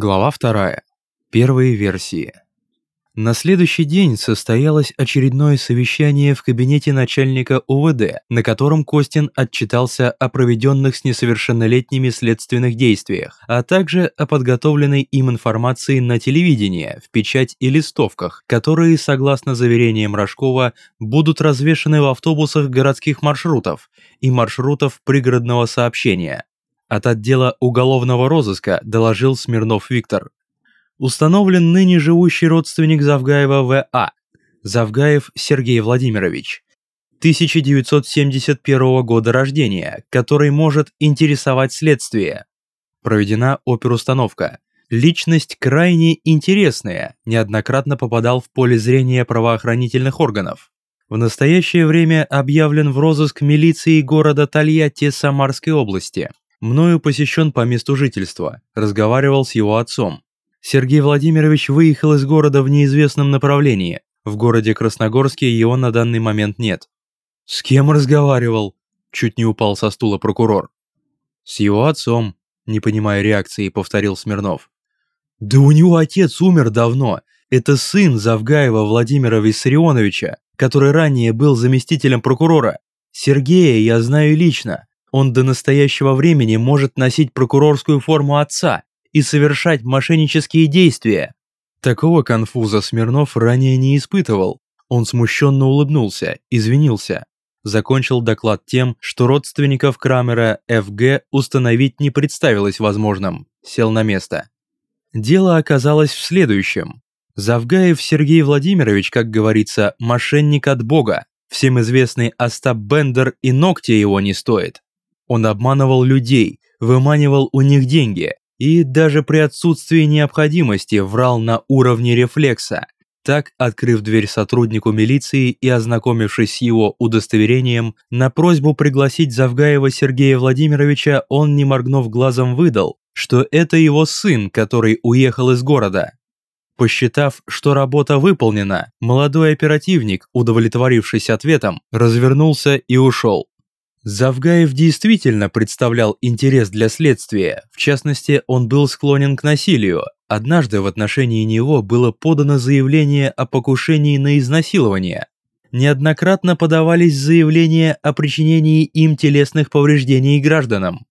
Глава 2. Первые версии. На следующий день состоялось очередное совещание в кабинете начальника УВД, на котором Костин отчитался о проведенных с несовершеннолетними следственных действиях, а также о подготовленной им информации на телевидении, в печать и листовках, которые, согласно заверениям Рожкова, будут развешаны в автобусах городских маршрутов и маршрутов пригородного сообщения. От отдела уголовного розыска доложил Смирнов Виктор. Установлен ныне живущий родственник Завгаева В.А. Завгаев Сергей Владимирович. 1971 года рождения, который может интересовать следствие. Проведена оперустановка. Личность крайне интересная, неоднократно попадал в поле зрения правоохранительных органов. В настоящее время объявлен в розыск милиции города Тольятти Самарской области. Мною посещен по месту жительства, разговаривал с его отцом. Сергей Владимирович выехал из города в неизвестном направлении. В городе Красногорске его на данный момент нет. «С кем разговаривал?» Чуть не упал со стула прокурор. «С его отцом», не понимая реакции, повторил Смирнов. «Да у него отец умер давно. Это сын Завгаева Владимира Виссарионовича, который ранее был заместителем прокурора. Сергея я знаю лично. Он до настоящего времени может носить прокурорскую форму отца и совершать мошеннические действия. Такого конфуза Смирнов ранее не испытывал. Он смущенно улыбнулся, извинился. Закончил доклад тем, что родственников Крамера ФГ установить не представилось возможным. Сел на место. Дело оказалось в следующем. Завгаев Сергей Владимирович, как говорится, мошенник от бога. Всем известный Остап Бендер и ногти его не стоит. Он обманывал людей, выманивал у них деньги и даже при отсутствии необходимости врал на уровне рефлекса. Так, открыв дверь сотруднику милиции и ознакомившись с его удостоверением, на просьбу пригласить Завгаева Сергея Владимировича он, не моргнув глазом, выдал, что это его сын, который уехал из города. Посчитав, что работа выполнена, молодой оперативник, удовлетворившись ответом, развернулся и ушел. Завгаев действительно представлял интерес для следствия, в частности, он был склонен к насилию. Однажды в отношении него было подано заявление о покушении на изнасилование. Неоднократно подавались заявления о причинении им телесных повреждений гражданам.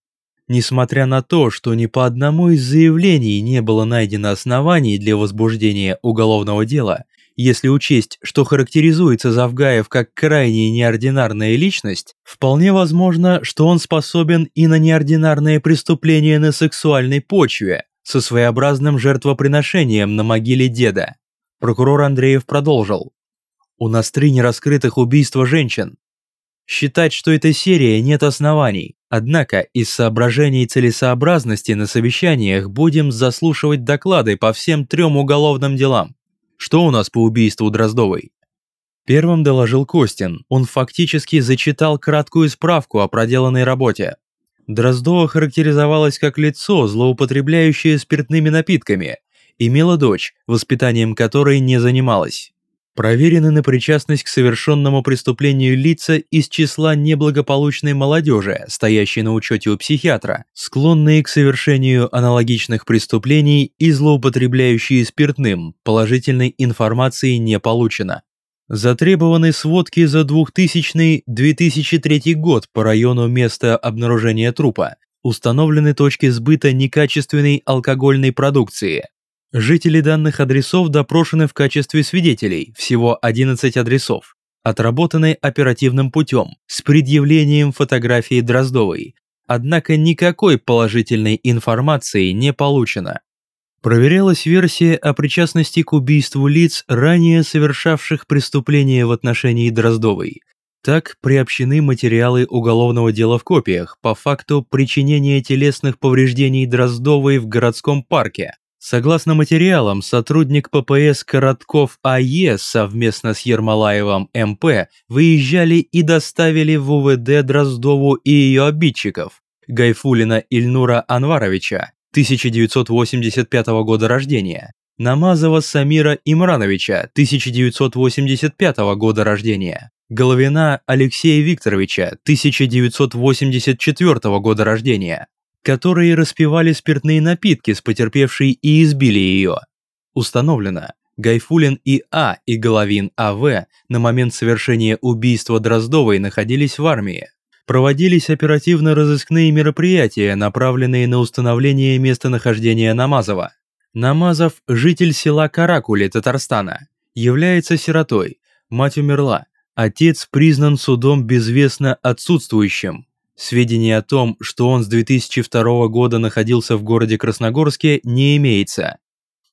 Несмотря на то, что ни по одному из заявлений не было найдено оснований для возбуждения уголовного дела, если учесть, что характеризуется Завгаев как крайне неординарная личность, вполне возможно, что он способен и на неординарные преступления на сексуальной почве, со своеобразным жертвоприношением на могиле деда. Прокурор Андреев продолжил. У нас три нераскрытых убийства женщин. Считать, что это серия, нет оснований. Однако из соображений целесообразности на совещаниях будем заслушивать доклады по всем трем уголовным делам. Что у нас по убийству Дроздовой?» Первым доложил Костин. Он фактически зачитал краткую справку о проделанной работе. Дроздова характеризовалась как лицо, злоупотребляющее спиртными напитками, имела дочь, воспитанием которой не занималась. Проверены на причастность к совершенному преступлению лица из числа неблагополучной молодежи, стоящей на учете у психиатра, склонные к совершению аналогичных преступлений и злоупотребляющие спиртным, положительной информации не получено. Затребованы сводки за 2000-2003 год по району места обнаружения трупа. Установлены точки сбыта некачественной алкогольной продукции, Жители данных адресов допрошены в качестве свидетелей, всего 11 адресов, отработаны оперативным путем, с предъявлением фотографии Дроздовой, однако никакой положительной информации не получено. Проверялась версия о причастности к убийству лиц, ранее совершавших преступления в отношении Дроздовой. Так приобщены материалы уголовного дела в копиях по факту причинения телесных повреждений Дроздовой в городском парке, Согласно материалам, сотрудник ППС Коротков АЕ совместно с Ермолаевым МП выезжали и доставили в УВД Дроздову и ее обидчиков Гайфулина Ильнура Анваровича, 1985 года рождения, Намазова Самира Имрановича, 1985 года рождения, Головина Алексея Викторовича, 1984 года рождения, которые распивали спиртные напитки с потерпевшей и избили ее. Установлено, Гайфулин и А и Головин А.В. на момент совершения убийства Дроздовой находились в армии. Проводились оперативно-розыскные мероприятия, направленные на установление местонахождения Намазова. Намазов – житель села Каракули, Татарстана. Является сиротой. Мать умерла. Отец признан судом безвестно отсутствующим. Сведений о том, что он с 2002 года находился в городе Красногорске, не имеется.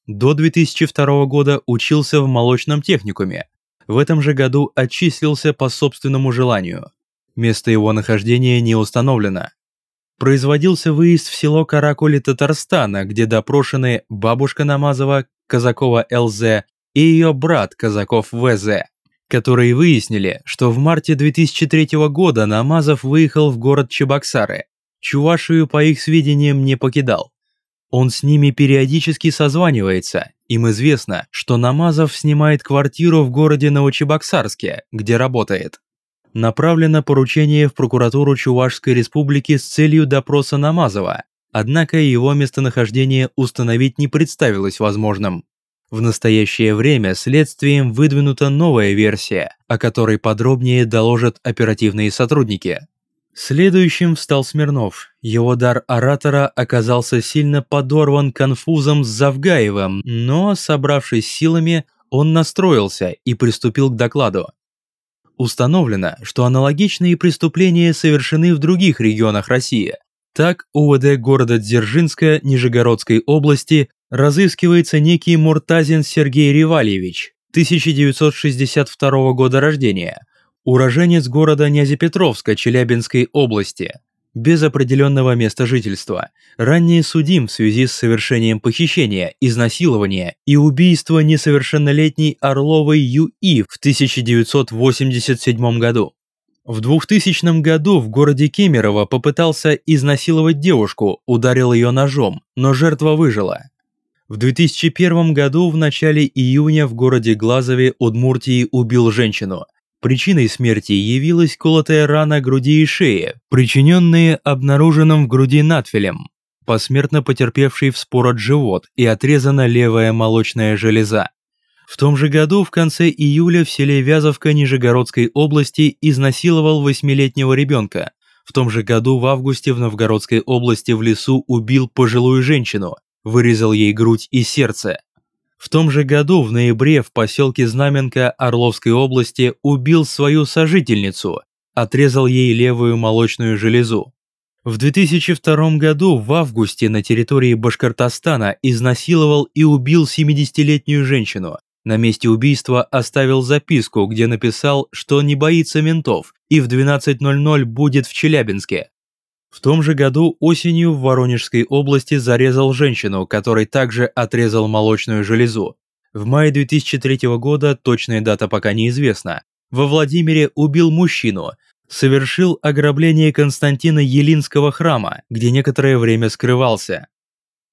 До 2002 года учился в молочном техникуме. В этом же году отчислился по собственному желанию. Место его нахождения не установлено. Производился выезд в село Каракули Татарстана, где допрошены бабушка Намазова, Казакова ЛЗ и ее брат Казаков ВЗ, которые выяснили, что в марте 2003 года Намазов выехал в город Чебоксары. Чувашию, по их сведениям, не покидал. Он с ними периодически созванивается. Им известно, что Намазов снимает квартиру в городе Новочебоксарске, где работает направлено поручение в прокуратуру Чувашской республики с целью допроса Намазова, однако его местонахождение установить не представилось возможным. В настоящее время следствием выдвинута новая версия, о которой подробнее доложат оперативные сотрудники. Следующим встал Смирнов. Его дар оратора оказался сильно подорван конфузом с Завгаевым, но, собравшись силами, он настроился и приступил к докладу. Установлено, что аналогичные преступления совершены в других регионах России. Так, УВД города Дзержинска Нижегородской области разыскивается некий Муртазин Сергей Ревальевич, 1962 года рождения, уроженец города Нязепетровска Челябинской области без определенного места жительства, ранее судим в связи с совершением похищения, изнасилования и убийства несовершеннолетней Орловой Ю.И. в 1987 году. В 2000 году в городе Кемерово попытался изнасиловать девушку, ударил ее ножом, но жертва выжила. В 2001 году в начале июня в городе Глазове Удмуртии убил женщину, Причиной смерти явилась колотая рана груди и шеи, причиненные обнаруженным в груди надфилем, посмертно потерпевший вспорот живот и отрезана левая молочная железа. В том же году в конце июля в селе Вязовка Нижегородской области изнасиловал восьмилетнего ребенка. В том же году в августе в Новгородской области в лесу убил пожилую женщину, вырезал ей грудь и сердце. В том же году в ноябре в поселке Знаменка Орловской области убил свою сожительницу, отрезал ей левую молочную железу. В 2002 году в августе на территории Башкортостана изнасиловал и убил 70-летнюю женщину. На месте убийства оставил записку, где написал, что не боится ментов и в 12.00 будет в Челябинске. В том же году осенью в Воронежской области зарезал женщину, которой также отрезал молочную железу. В мае 2003 года, точная дата пока неизвестна, во Владимире убил мужчину, совершил ограбление Константина Елинского храма, где некоторое время скрывался.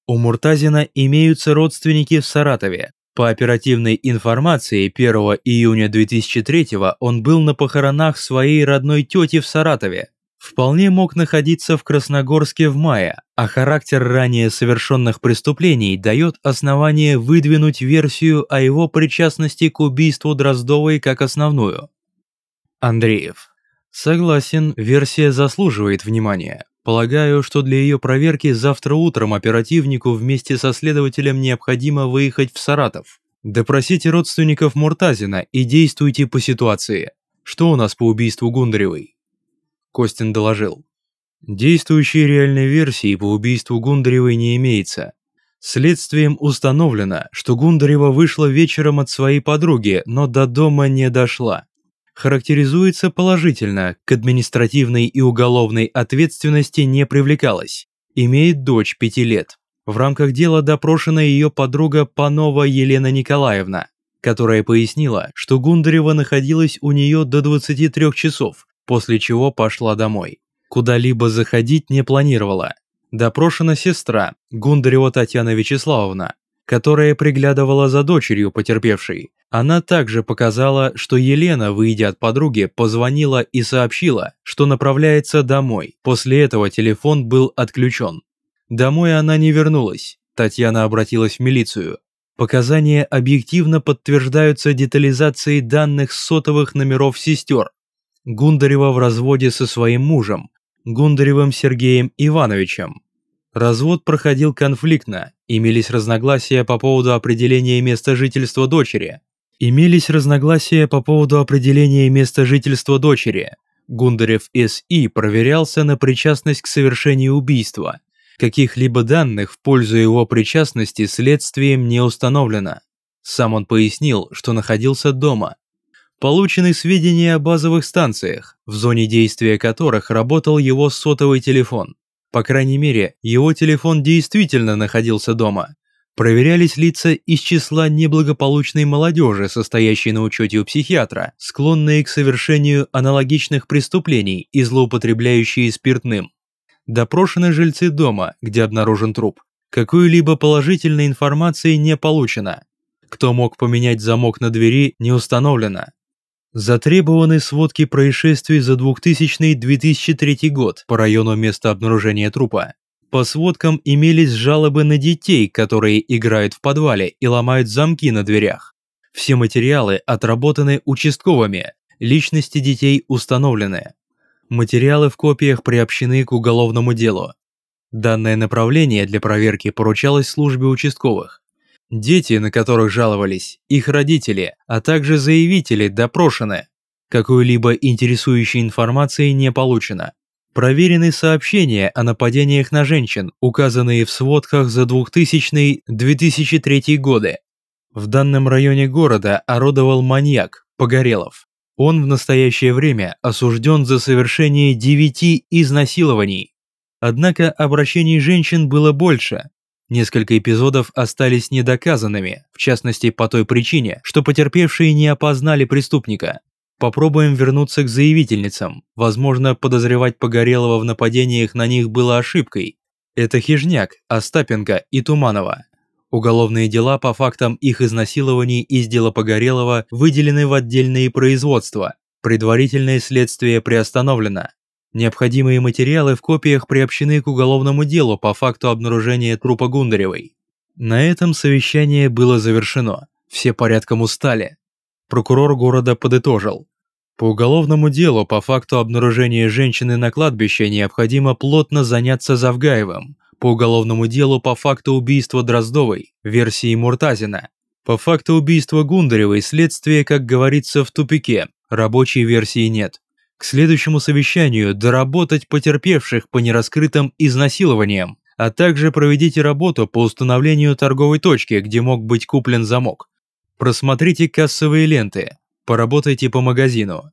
У Муртазина имеются родственники в Саратове. По оперативной информации, 1 июня 2003 он был на похоронах своей родной тети в Саратове, вполне мог находиться в Красногорске в мае, а характер ранее совершенных преступлений дает основание выдвинуть версию о его причастности к убийству Дроздовой как основную. Андреев. Согласен, версия заслуживает внимания. Полагаю, что для ее проверки завтра утром оперативнику вместе со следователем необходимо выехать в Саратов. Допросите родственников Муртазина и действуйте по ситуации. Что у нас по убийству Гундаревой? Костин доложил. Действующей реальной версии по убийству Гундаревой не имеется. Следствием установлено, что Гундарева вышла вечером от своей подруги, но до дома не дошла. Характеризуется положительно, к административной и уголовной ответственности не привлекалась. Имеет дочь пяти лет. В рамках дела допрошена ее подруга Панова Елена Николаевна, которая пояснила, что Гундарева находилась у нее до 23 часов, после чего пошла домой. Куда-либо заходить не планировала. Допрошена сестра, Гундарева Татьяна Вячеславовна, которая приглядывала за дочерью потерпевшей. Она также показала, что Елена, выйдя от подруги, позвонила и сообщила, что направляется домой. После этого телефон был отключен. Домой она не вернулась. Татьяна обратилась в милицию. Показания объективно подтверждаются детализацией данных сотовых номеров сестер. Гундарева в разводе со своим мужем, Гундаревым Сергеем Ивановичем. Развод проходил конфликтно, имелись разногласия по поводу определения места жительства дочери. Имелись разногласия по поводу определения места жительства дочери. Гундарев С.И. проверялся на причастность к совершению убийства. Каких-либо данных в пользу его причастности следствием не установлено. Сам он пояснил, что находился дома. Получены сведения о базовых станциях, в зоне действия которых работал его сотовый телефон. По крайней мере, его телефон действительно находился дома. Проверялись лица из числа неблагополучной молодежи, состоящей на учете у психиатра, склонные к совершению аналогичных преступлений и злоупотребляющие спиртным. Допрошены жильцы дома, где обнаружен труп. Какой-либо положительной информации не получено. Кто мог поменять замок на двери, не установлено. Затребованы сводки происшествий за 2000-2003 год по району места обнаружения трупа. По сводкам имелись жалобы на детей, которые играют в подвале и ломают замки на дверях. Все материалы отработаны участковыми, личности детей установлены. Материалы в копиях приобщены к уголовному делу. Данное направление для проверки поручалось службе участковых. Дети, на которых жаловались, их родители, а также заявители допрошены. Какой-либо интересующей информации не получено. Проверены сообщения о нападениях на женщин, указанные в сводках за 2000-2003 годы. В данном районе города орудовал маньяк Погорелов. Он в настоящее время осужден за совершение девяти изнасилований. Однако обращений женщин было больше, Несколько эпизодов остались недоказанными, в частности по той причине, что потерпевшие не опознали преступника. Попробуем вернуться к заявительницам. Возможно, подозревать Погорелова в нападениях на них было ошибкой. Это Хижняк, Остапенко и Туманова. Уголовные дела по фактам их изнасилований из дела Погорелова выделены в отдельные производства. Предварительное следствие приостановлено. Необходимые материалы в копиях приобщены к уголовному делу по факту обнаружения трупа Гундаревой. На этом совещание было завершено. Все порядком устали. Прокурор города подытожил. По уголовному делу по факту обнаружения женщины на кладбище необходимо плотно заняться Завгаевым. По уголовному делу по факту убийства Дроздовой, версии Муртазина. По факту убийства Гундаревой следствие, как говорится, в тупике. Рабочей версии нет к следующему совещанию доработать потерпевших по нераскрытым изнасилованиям, а также проведите работу по установлению торговой точки, где мог быть куплен замок. Просмотрите кассовые ленты, поработайте по магазину,